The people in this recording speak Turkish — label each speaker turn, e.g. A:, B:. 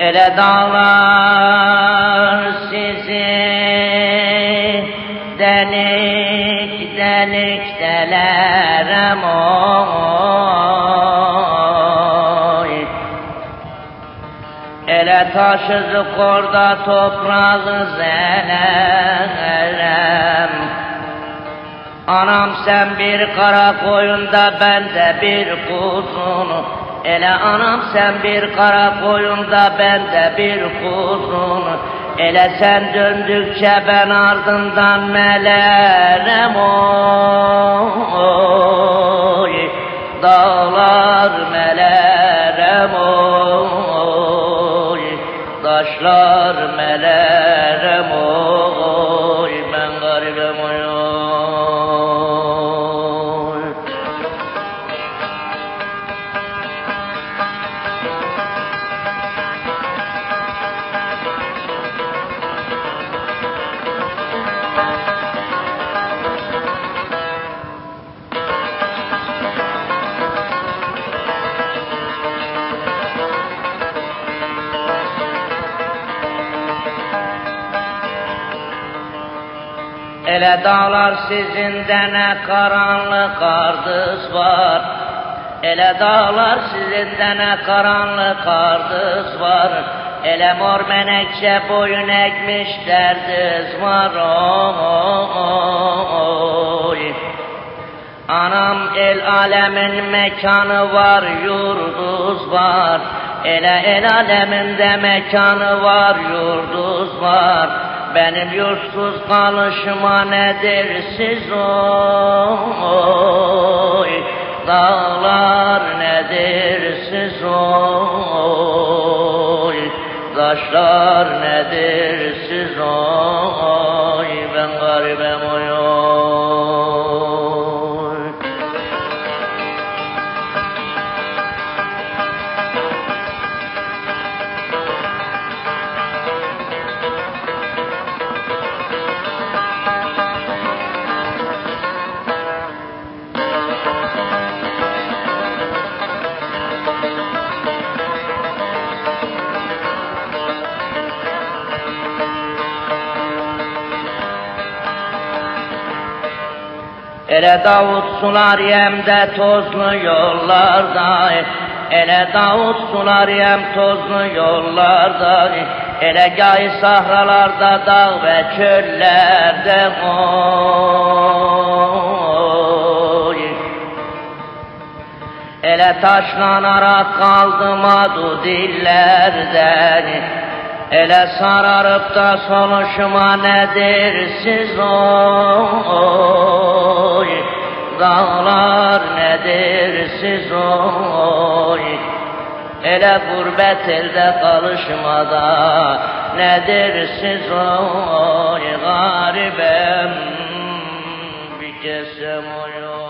A: Ele dağlar sizi. Delik delik delerem oy Ele taşızık orada toprağı zelerem. Anam sen bir kara koyunda ben de bir kuzun Ele anam sen bir kara koyunda ben de bir kuzun Ele sen döndükçe ben ardından melerem oy. Dağlar melerem oy. Taşlar melerem oy Ele dağlar sizinde ne karanlık ardız var. Ele dağlar sizinde ne karanlık ardız var. Ele mor menekşe boyun ekmiş derdiz var. Oy. Anam el alemin mekanı var, yurduz var. Ele el aleminde mekanı var, yurduz var. Benim yurtsuz kalışıma nedir siz oy? Dağlar nedir siz oy? Taşlar nedir Ele Davut sular yemde tozlu yollarda Ele Davut sular yem tozlu yollarda Ele gayı sahralarda dağ ve çöllerde oy. Ele taşlanarak kaldım adu dillerden. Ele sararıp da soluşuma nedir siz oy Dağlar nedir siz oy? Ele gurbet elde kalışmada nedir siz oy? Garibem bir kesem oy